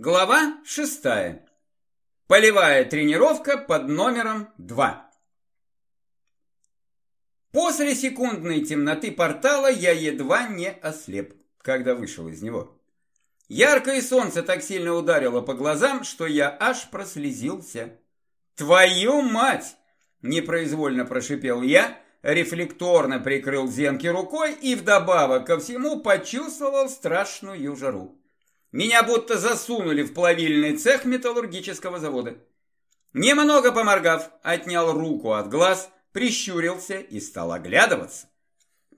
Глава шестая. Полевая тренировка под номером два. После секундной темноты портала я едва не ослеп, когда вышел из него. Яркое солнце так сильно ударило по глазам, что я аж прослезился. «Твою мать!» – непроизвольно прошипел я, рефлекторно прикрыл зенки рукой и вдобавок ко всему почувствовал страшную жару. Меня будто засунули в плавильный цех металлургического завода. Немного поморгав, отнял руку от глаз, прищурился и стал оглядываться.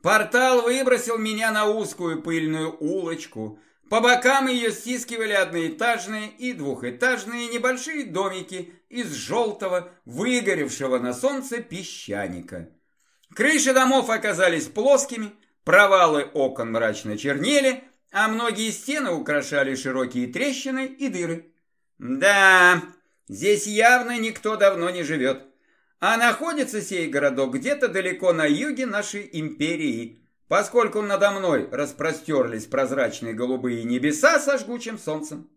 Портал выбросил меня на узкую пыльную улочку. По бокам ее стискивали одноэтажные и двухэтажные небольшие домики из желтого, выгоревшего на солнце песчаника. Крыши домов оказались плоскими, провалы окон мрачно чернели, а многие стены украшали широкие трещины и дыры. Да, здесь явно никто давно не живет. А находится сей городок где-то далеко на юге нашей империи, поскольку надо мной распростерлись прозрачные голубые небеса со жгучим солнцем.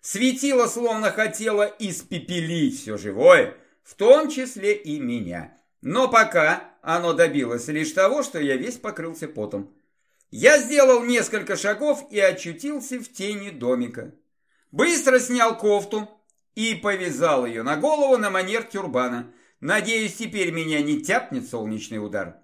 Светило словно хотело испепелить все живое, в том числе и меня. Но пока оно добилось лишь того, что я весь покрылся потом. Я сделал несколько шагов и очутился в тени домика. Быстро снял кофту и повязал ее на голову на манер тюрбана. Надеюсь, теперь меня не тяпнет солнечный удар.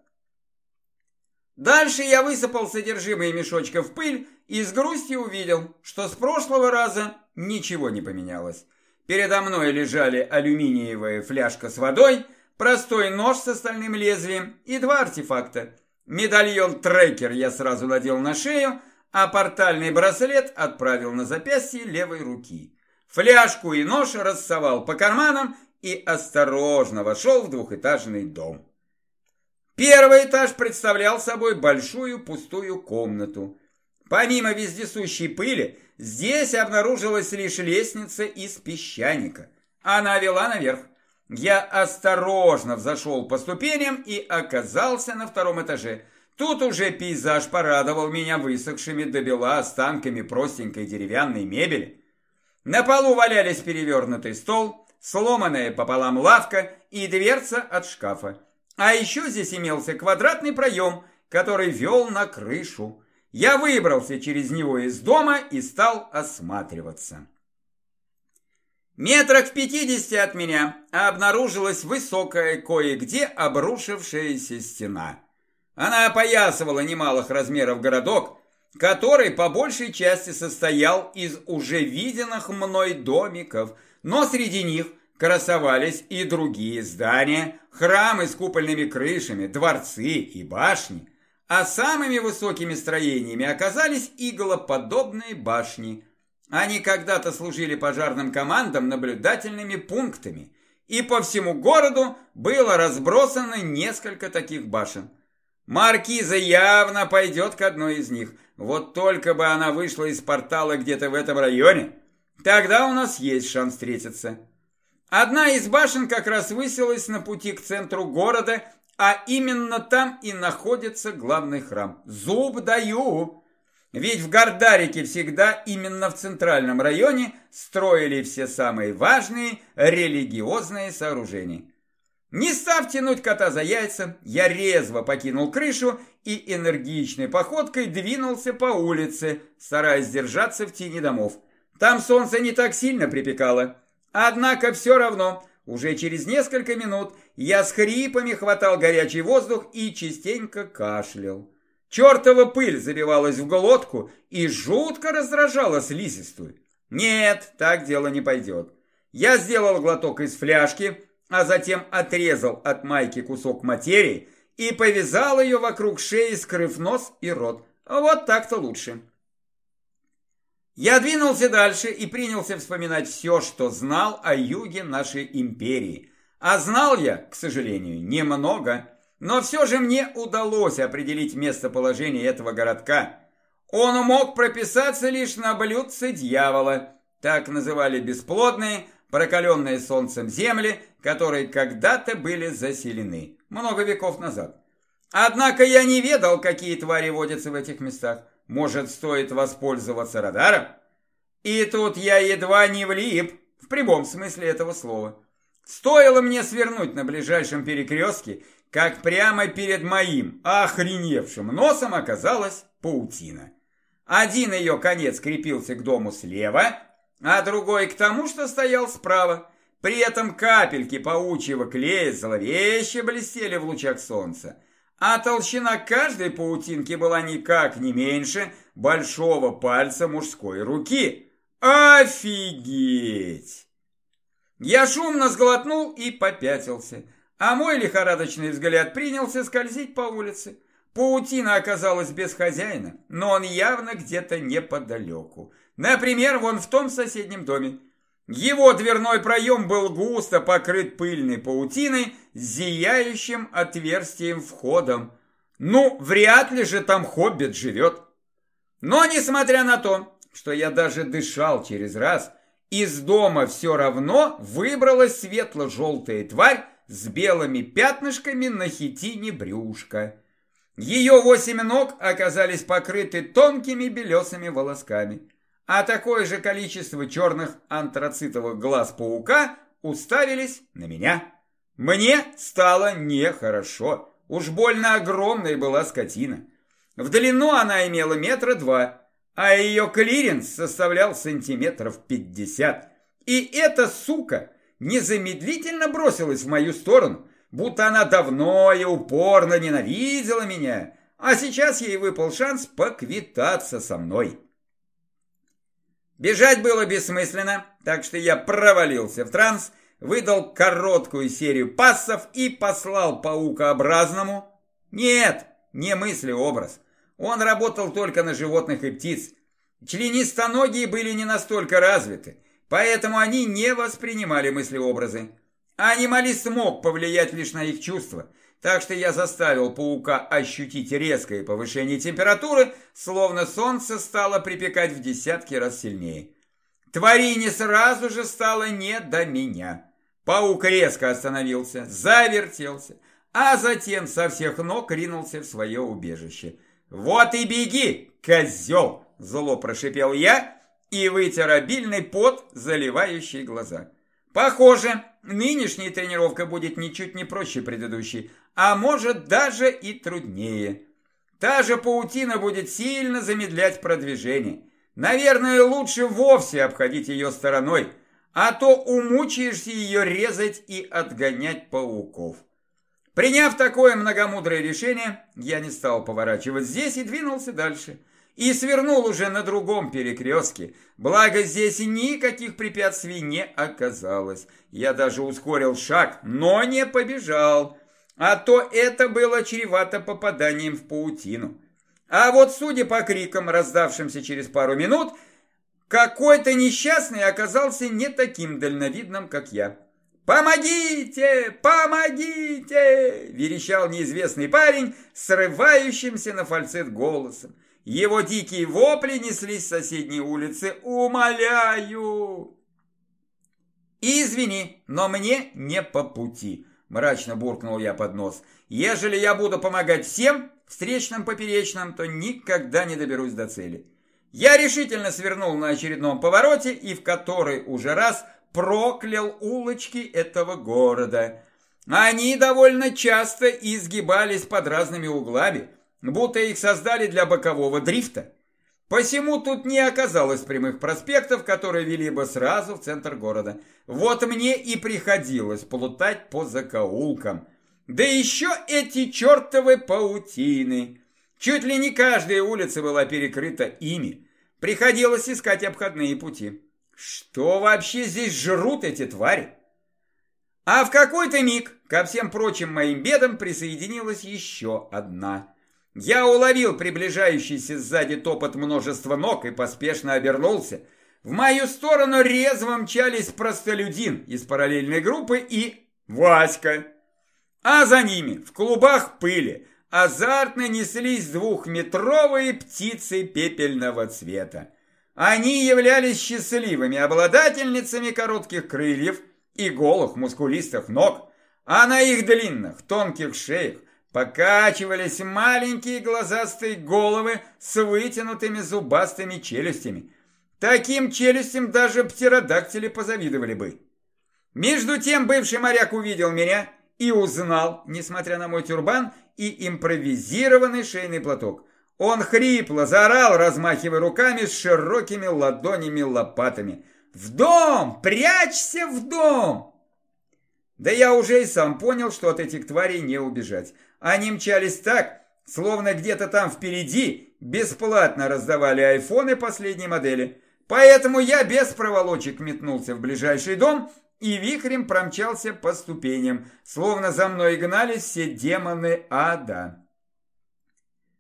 Дальше я высыпал содержимое мешочка в пыль и с грустью увидел, что с прошлого раза ничего не поменялось. Передо мной лежали алюминиевая фляжка с водой, простой нож с остальным лезвием и два артефакта. Медальон-трекер я сразу надел на шею, а портальный браслет отправил на запястье левой руки. Фляжку и нож рассовал по карманам и осторожно вошел в двухэтажный дом. Первый этаж представлял собой большую пустую комнату. Помимо вездесущей пыли, здесь обнаружилась лишь лестница из песчаника. Она вела наверх. Я осторожно взошел по ступеням и оказался на втором этаже. Тут уже пейзаж порадовал меня высохшими до бела останками простенькой деревянной мебели. На полу валялись перевернутый стол, сломанная пополам лавка и дверца от шкафа. А еще здесь имелся квадратный проем, который вел на крышу. Я выбрался через него из дома и стал осматриваться. Метрах в пятидесяти от меня обнаружилась высокая кое-где обрушившаяся стена. Она опоясывала немалых размеров городок, который по большей части состоял из уже виденных мной домиков, но среди них красовались и другие здания, храмы с купольными крышами, дворцы и башни. А самыми высокими строениями оказались иглоподобные башни – они когда-то служили пожарным командам наблюдательными пунктами, и по всему городу было разбросано несколько таких башен. Маркиза явно пойдет к одной из них, вот только бы она вышла из портала где-то в этом районе, тогда у нас есть шанс встретиться. Одна из башен как раз высилась на пути к центру города, а именно там и находится главный храм. Зуб даю! Ведь в Гордарике всегда именно в центральном районе строили все самые важные религиозные сооружения. Не став тянуть кота за яйца, я резво покинул крышу и энергичной походкой двинулся по улице, стараясь держаться в тени домов. Там солнце не так сильно припекало. Однако все равно, уже через несколько минут я с хрипами хватал горячий воздух и частенько кашлял. Чертова пыль забивалась в глотку и жутко раздражала слизистую. Нет, так дело не пойдет. Я сделал глоток из фляжки, а затем отрезал от майки кусок материи и повязал ее вокруг шеи, скрыв нос и рот. Вот так-то лучше. Я двинулся дальше и принялся вспоминать все, что знал о юге нашей империи. А знал я, к сожалению, немного. Но все же мне удалось определить местоположение этого городка. Он мог прописаться лишь на блюдце дьявола. Так называли бесплодные, прокаленные солнцем земли, которые когда-то были заселены, много веков назад. Однако я не ведал, какие твари водятся в этих местах. Может, стоит воспользоваться радаром? И тут я едва не влип, в прямом смысле этого слова. Стоило мне свернуть на ближайшем перекрестке, как прямо перед моим охреневшим носом оказалась паутина. Один ее конец крепился к дому слева, а другой к тому, что стоял справа. При этом капельки паучьего клея зловеще блестели в лучах солнца, а толщина каждой паутинки была никак не меньше большого пальца мужской руки. Офигеть! Я шумно сглотнул и попятился, а мой лихорадочный взгляд принялся скользить по улице. Паутина оказалась без хозяина, но он явно где-то неподалеку. Например, вон в том соседнем доме. Его дверной проем был густо покрыт пыльной паутиной с зияющим отверстием входом. Ну, вряд ли же там хоббит живет. Но, несмотря на то, что я даже дышал через раз, из дома все равно выбралась светло-желтая тварь с белыми пятнышками на хитине брюшка. Ее восемь ног оказались покрыты тонкими белесыми волосками, а такое же количество черных антрацитовых глаз паука уставились на меня. Мне стало нехорошо, уж больно огромной была скотина. В длину она имела метра два, а ее клиренс составлял сантиметров пятьдесят. И эта сука незамедлительно бросилась в мою сторону, будто она давно и упорно ненавидела меня, а сейчас ей выпал шанс поквитаться со мной. Бежать было бессмысленно, так что я провалился в транс, выдал короткую серию пассов и послал паукообразному. Нет, не мысли-образ. Он работал только на животных и птиц. Членистоногие были не настолько развиты, поэтому они не воспринимали мысли-образы. Анималист мог повлиять лишь на их чувства, так что я заставил паука ощутить резкое повышение температуры, словно солнце стало припекать в десятки раз сильнее. Тварине сразу же стало не до меня. Паук резко остановился, завертелся, а затем со всех ног ринулся в свое убежище. «Вот и беги, козел!» – зло прошипел я и вытер обильный пот, заливающий глаза. Похоже, нынешняя тренировка будет ничуть не проще предыдущей, а может даже и труднее. Та же паутина будет сильно замедлять продвижение. Наверное, лучше вовсе обходить ее стороной, а то умучаешься ее резать и отгонять пауков. Приняв такое многомудрое решение, я не стал поворачивать здесь и двинулся дальше – и свернул уже на другом перекрестке. Благо здесь никаких препятствий не оказалось. Я даже ускорил шаг, но не побежал. А то это было чревато попаданием в паутину. А вот судя по крикам, раздавшимся через пару минут, какой-то несчастный оказался не таким дальновидным, как я. «Помогите! Помогите!» – верещал неизвестный парень, срывающимся на фальцет голосом. Его дикие вопли неслись с соседней улицы. «Умоляю!» «Извини, но мне не по пути», – мрачно буркнул я под нос. «Ежели я буду помогать всем, встречным поперечным, то никогда не доберусь до цели». Я решительно свернул на очередном повороте и в который уже раз проклял улочки этого города. Они довольно часто изгибались под разными углами, будто их создали для бокового дрифта. Посему тут не оказалось прямых проспектов, которые вели бы сразу в центр города. Вот мне и приходилось плутать по закоулкам. Да еще эти чертовы паутины. Чуть ли не каждая улица была перекрыта ими. Приходилось искать обходные пути. Что вообще здесь жрут эти твари? А в какой-то миг ко всем прочим моим бедам присоединилась еще одна – я уловил приближающийся сзади топот множества ног и поспешно обернулся. В мою сторону резво мчались простолюдин из параллельной группы и Васька. А за ними, в клубах пыли, азартно неслись двухметровые птицы пепельного цвета. Они являлись счастливыми обладательницами коротких крыльев и голых мускулистых ног, а на их длинных тонких шеях Покачивались маленькие глазастые головы с вытянутыми зубастыми челюстями. Таким челюстям даже птеродактили позавидовали бы. Между тем бывший моряк увидел меня и узнал, несмотря на мой тюрбан и импровизированный шейный платок. Он хрипло заорал, размахивая руками с широкими ладонями-лопатами. «В дом! Прячься в дом!» Да я уже и сам понял, что от этих тварей не убежать. Они мчались так, словно где-то там впереди бесплатно раздавали айфоны последней модели. Поэтому я без проволочек метнулся в ближайший дом и вихрем промчался по ступеням, словно за мной гнались все демоны ада.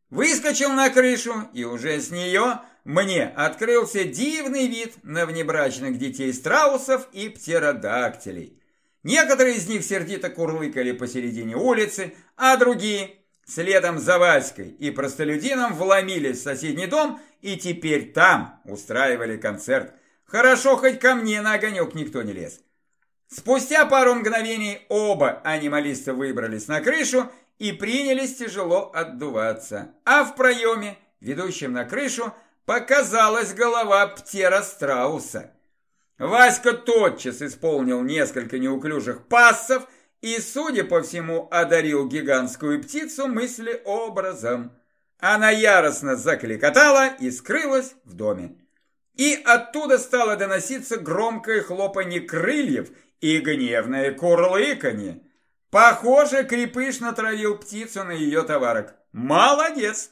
Выскочил на крышу, и уже с нее мне открылся дивный вид на внебрачных детей страусов и птеродактилей. Некоторые из них сердито курлыкали посередине улицы, а другие, следом за Васькой и простолюдином, вломились в соседний дом и теперь там устраивали концерт. Хорошо, хоть ко мне на огонек никто не лез. Спустя пару мгновений оба анималиста выбрались на крышу и принялись тяжело отдуваться. А в проеме, ведущем на крышу, показалась голова птера страуса. Васька тотчас исполнил несколько неуклюжих пассов и, судя по всему, одарил гигантскую птицу мыслеобразом. Она яростно закликотала и скрылась в доме. И оттуда стало доноситься громкое хлопанье крыльев и гневное курлыканье. Похоже, крепыш натравил птицу на ее товарок. Молодец!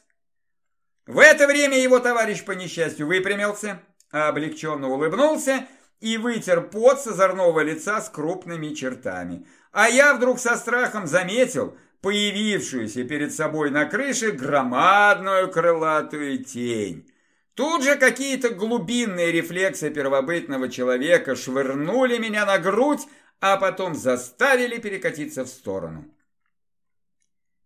В это время его товарищ по несчастью выпрямился, облегченно улыбнулся и вытер пот с озорного лица с крупными чертами. А я вдруг со страхом заметил появившуюся перед собой на крыше громадную крылатую тень. Тут же какие-то глубинные рефлексы первобытного человека швырнули меня на грудь, а потом заставили перекатиться в сторону.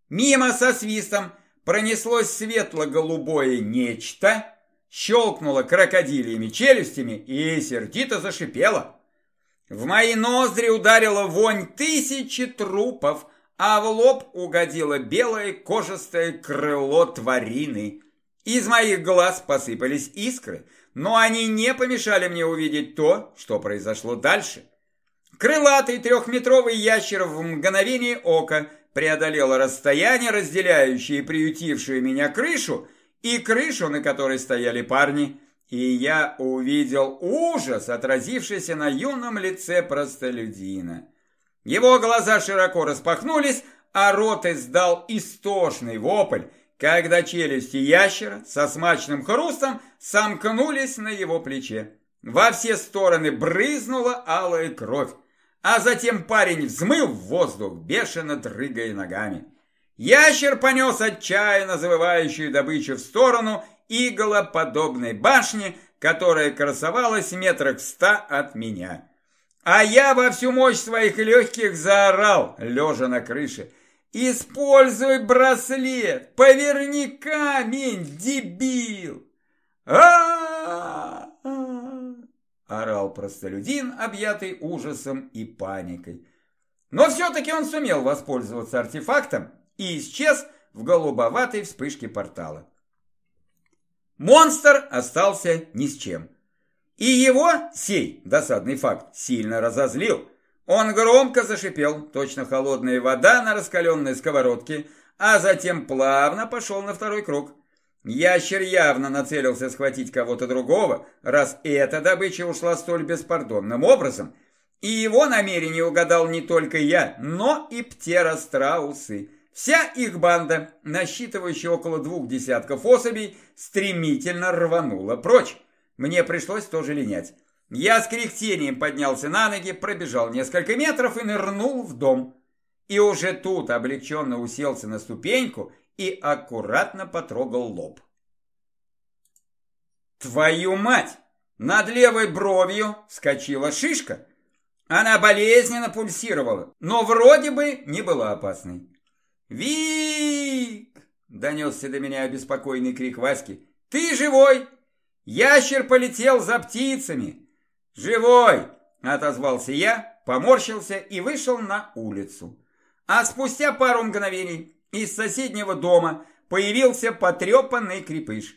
Мимо со свистом пронеслось светло-голубое нечто, щелкнуло крокодильями челюстями и сердито зашипело. В мои ноздри ударила вонь тысячи трупов, а в лоб угодило белое кожистое крыло тварины. Из моих глаз посыпались искры, но они не помешали мне увидеть то, что произошло дальше. Крылатый трехметровый ящер в мгновение ока преодолел расстояние, разделяющее приютившую меня крышу, и крышу, на которой стояли парни, и я увидел ужас, отразившийся на юном лице простолюдина. Его глаза широко распахнулись, а рот издал истошный вопль, когда челюсти ящера со смачным хрустом сомкнулись на его плече. Во все стороны брызнула алая кровь, а затем парень взмыл в воздух, бешено дрыгая ногами. Ящер понес отчаянно завывающую добычу в сторону иголоподобной башни, которая красовалась метрах в ста от меня. А я во всю мощь своих легких заорал, лежа на крыше. «Используй браслет! Поверни камень, дебил!» орал простолюдин, объятый ужасом и паникой. Но все-таки он сумел воспользоваться артефактом и исчез в голубоватой вспышке портала. Монстр остался ни с чем. И его сей досадный факт сильно разозлил. Он громко зашипел, точно холодная вода на раскаленной сковородке, а затем плавно пошел на второй круг. Ящер явно нацелился схватить кого-то другого, раз эта добыча ушла столь беспардонным образом. И его намерение угадал не только я, но и птеростраусы. Вся их банда, насчитывающая около двух десятков особей, стремительно рванула прочь. Мне пришлось тоже линять. Я с кряхтением поднялся на ноги, пробежал несколько метров и нырнул в дом. И уже тут облегченно уселся на ступеньку и аккуратно потрогал лоб. «Твою мать!» Над левой бровью вскочила шишка. Она болезненно пульсировала, но вроде бы не была опасной. «Вик!» – донесся до меня обеспокоенный крик Васьки. «Ты живой? Ящер полетел за птицами!» «Живой!» – отозвался я, поморщился и вышел на улицу. А спустя пару мгновений из соседнего дома появился потрепанный крепыш.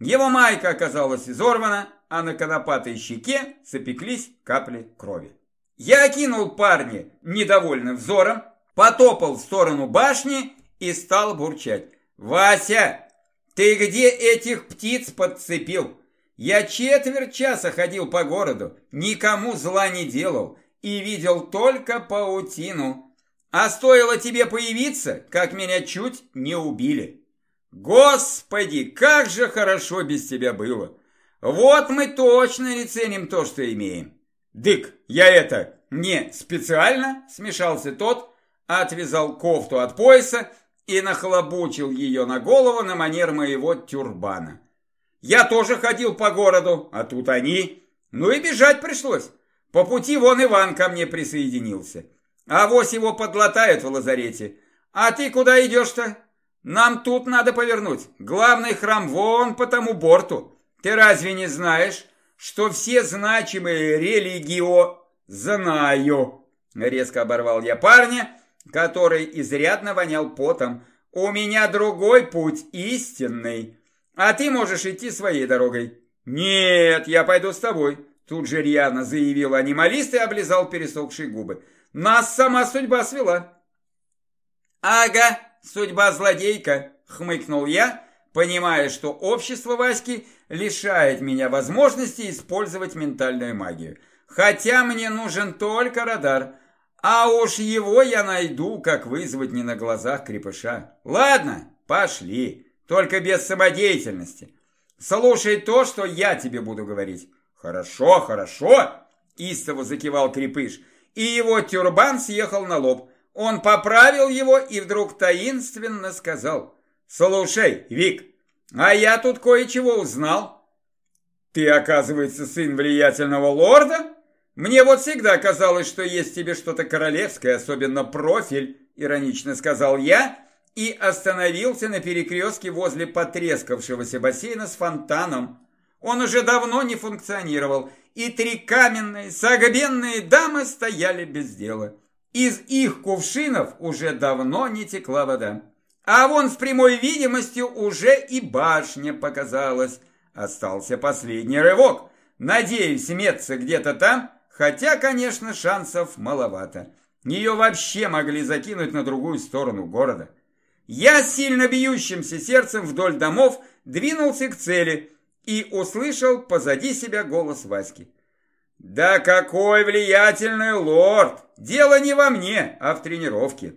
Его майка оказалась изорвана, а на конопатой щеке запеклись капли крови. Я окинул парня недовольным взором, потопал в сторону башни и стал бурчать. «Вася, ты где этих птиц подцепил? Я четверть часа ходил по городу, никому зла не делал и видел только паутину. А стоило тебе появиться, как меня чуть не убили. Господи, как же хорошо без тебя было! Вот мы точно не ценим то, что имеем. Дык, я это, не специально, смешался тот, отвязал кофту от пояса и нахлобучил ее на голову на манер моего тюрбана. Я тоже ходил по городу, а тут они. Ну и бежать пришлось. По пути вон Иван ко мне присоединился. А вось его подлатают в лазарете. А ты куда идешь-то? Нам тут надо повернуть. Главный храм вон по тому борту. Ты разве не знаешь, что все значимые религио... Знаю. Резко оборвал я парня, который изрядно вонял потом. У меня другой путь, истинный. А ты можешь идти своей дорогой. Нет, я пойду с тобой. Тут же рьяно заявил анималист и облизал пересохшие губы. Нас сама судьба свела. Ага, судьба злодейка, хмыкнул я, понимая, что общество Васьки лишает меня возможности использовать ментальную магию. Хотя мне нужен только радар, а уж его я найду, как вызвать не на глазах крепыша. Ладно, пошли, только без самодеятельности. Слушай то, что я тебе буду говорить. Хорошо, хорошо, истово закивал крепыш, и его тюрбан съехал на лоб. Он поправил его и вдруг таинственно сказал. Слушай, Вик, а я тут кое-чего узнал. Ты, оказывается, сын влиятельного лорда? Мне вот всегда казалось, что есть тебе что-то королевское, особенно профиль, иронично сказал я и остановился на перекрестке возле потрескавшегося бассейна с фонтаном. Он уже давно не функционировал, и три каменные, согбенные дамы стояли без дела. Из их кувшинов уже давно не текла вода. А вон с прямой видимостью уже и башня показалась. Остался последний рывок. Надеюсь, иметься где-то там, хотя, конечно, шансов маловато. Ее вообще могли закинуть на другую сторону города. Я сильно бьющимся сердцем вдоль домов двинулся к цели и услышал позади себя голос Васьки. «Да какой влиятельный лорд! Дело не во мне, а в тренировке!»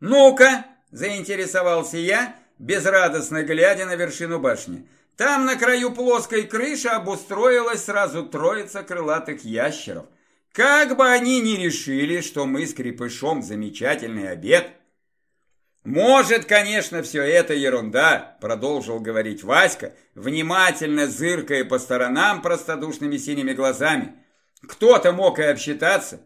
«Ну-ка!» Заинтересовался я, безрадостно глядя на вершину башни. Там на краю плоской крыши обустроилась сразу троица крылатых ящеров. Как бы они ни решили, что мы с крепышом замечательный обед. Может, конечно, все это ерунда, продолжил говорить Васька, внимательно зыркая по сторонам простодушными синими глазами. Кто-то мог и обсчитаться.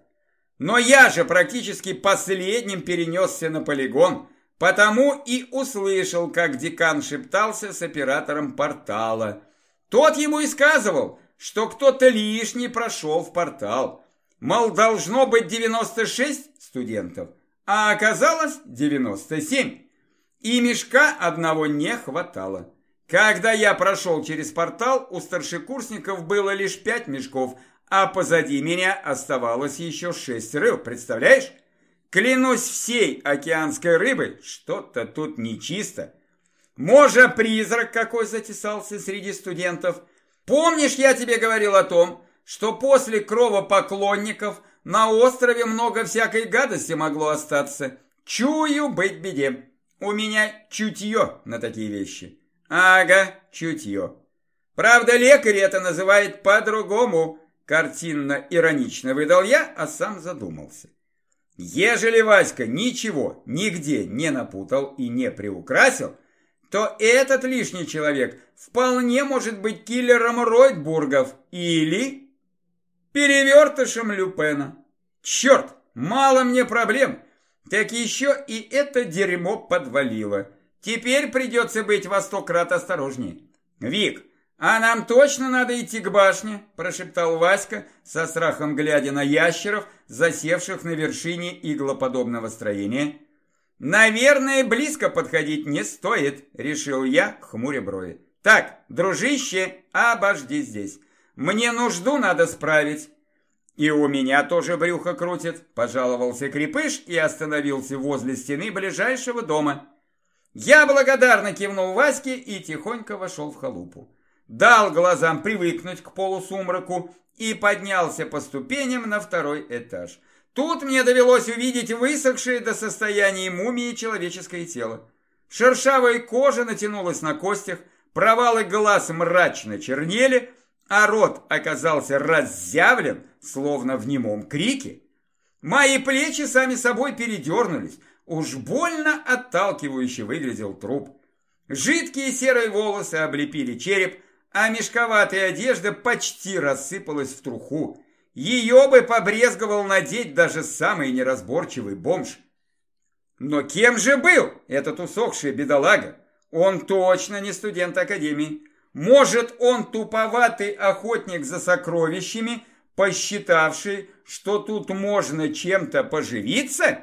Но я же практически последним перенесся на полигон, Потому и услышал, как декан шептался с оператором портала. Тот ему и сказывал, что кто-то лишний прошел в портал. Мол, должно быть 96 студентов, а оказалось 97. И мешка одного не хватало. Когда я прошел через портал, у старшекурсников было лишь пять мешков, а позади меня оставалось еще шесть рыл, представляешь? Клянусь всей океанской рыбой, что-то тут нечисто. Может, призрак какой затесался среди студентов. Помнишь, я тебе говорил о том, что после кровопоклонников на острове много всякой гадости могло остаться? Чую быть беде. У меня чутье на такие вещи. Ага, чутье. Правда, лекарь это называет по-другому. Картинно-иронично выдал я, а сам задумался. Ежели Васька ничего нигде не напутал и не приукрасил, то этот лишний человек вполне может быть киллером Ройтбургов или перевертышем Люпена. Черт, мало мне проблем, так еще и это дерьмо подвалило. Теперь придется быть во сто крат осторожнее. Вик, «А нам точно надо идти к башне», – прошептал Васька, со страхом глядя на ящеров, засевших на вершине иглоподобного строения. «Наверное, близко подходить не стоит», – решил я, хмуря брови. Так, дружище, обожди здесь. Мне нужду надо справить. И у меня тоже брюхо крутит, пожаловался Крепыш и остановился возле стены ближайшего дома. Я благодарно кивнул Ваське и тихонько вошел в халупу. Дал глазам привыкнуть к полусумраку и поднялся по ступеням на второй этаж. Тут мне довелось увидеть высохшее до состояния мумии человеческое тело. Шершавая кожа натянулась на костях, провалы глаз мрачно чернели, а рот оказался разъявлен, словно в немом крике. Мои плечи сами собой передернулись, уж больно отталкивающе выглядел труп. Жидкие серые волосы облепили череп, а мешковатая одежда почти рассыпалась в труху. Ее бы побрезговал надеть даже самый неразборчивый бомж. Но кем же был этот усохший бедолага? Он точно не студент академии. Может, он туповатый охотник за сокровищами, посчитавший, что тут можно чем-то поживиться?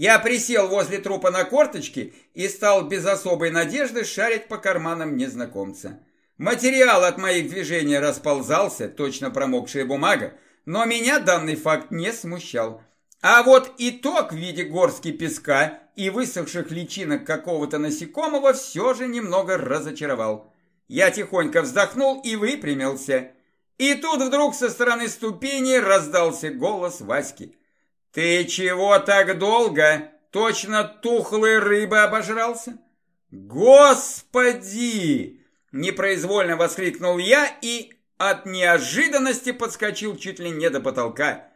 Я присел возле трупа на корточки и стал без особой надежды шарить по карманам незнакомца. Материал от моих движений расползался, точно промокшая бумага, но меня данный факт не смущал. А вот итог в виде горски песка и высохших личинок какого-то насекомого все же немного разочаровал. Я тихонько вздохнул и выпрямился. И тут вдруг со стороны ступени раздался голос Васьки. «Ты чего так долго? Точно тухлой рыбы обожрался?» «Господи!» – непроизвольно воскликнул я и от неожиданности подскочил чуть ли не до потолка.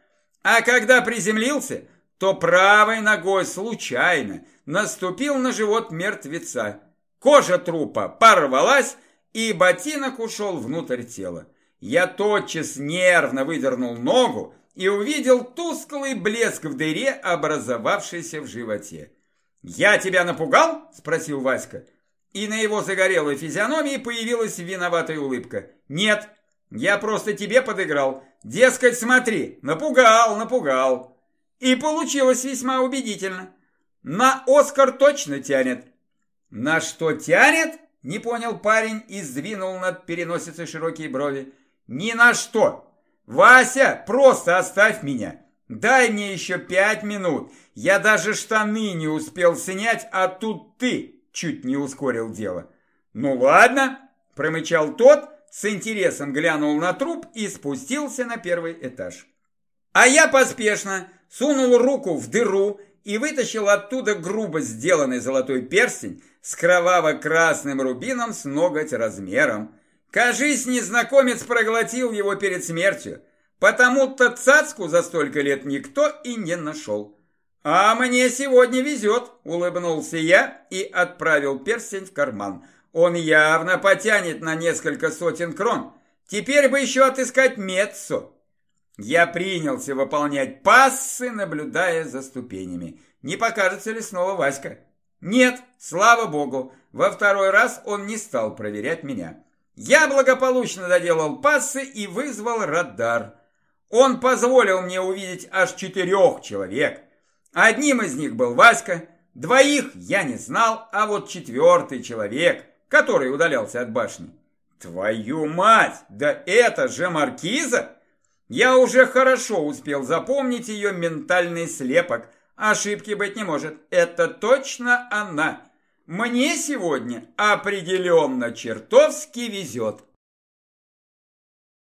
А когда приземлился, то правой ногой случайно наступил на живот мертвеца. Кожа трупа порвалась, и ботинок ушел внутрь тела. Я тотчас нервно выдернул ногу и увидел тусклый блеск в дыре, образовавшейся в животе. «Я тебя напугал?» – спросил Васька. И на его загорелой физиономии появилась виноватая улыбка. «Нет, я просто тебе подыграл. Дескать, смотри, напугал, напугал. И получилось весьма убедительно. На Оскар точно тянет. На что тянет? Не понял парень и сдвинул над переносицей широкие брови. Ни на что. Вася, просто оставь меня. Дай мне еще пять минут. Я даже штаны не успел снять, а тут ты чуть не ускорил дело. Ну ладно, промычал тот, с интересом глянул на труп и спустился на первый этаж. А я поспешно сунул руку в дыру и вытащил оттуда грубо сделанный золотой перстень с кроваво-красным рубином с ноготь размером. Кажись, незнакомец проглотил его перед смертью, потому-то цацку за столько лет никто и не нашел. «А мне сегодня везет», — улыбнулся я и отправил перстень в карман. Он явно потянет на несколько сотен крон. Теперь бы еще отыскать Меццо. Я принялся выполнять пассы, наблюдая за ступенями. Не покажется ли снова Васька? Нет, слава богу, во второй раз он не стал проверять меня. Я благополучно доделал пассы и вызвал радар. Он позволил мне увидеть аж четырех человек. Одним из них был Васька, двоих я не знал, а вот четвертый человек – который удалялся от башни. Твою мать, да это же маркиза! Я уже хорошо успел запомнить ее ментальный слепок. Ошибки быть не может. Это точно она. Мне сегодня определенно чертовски везет.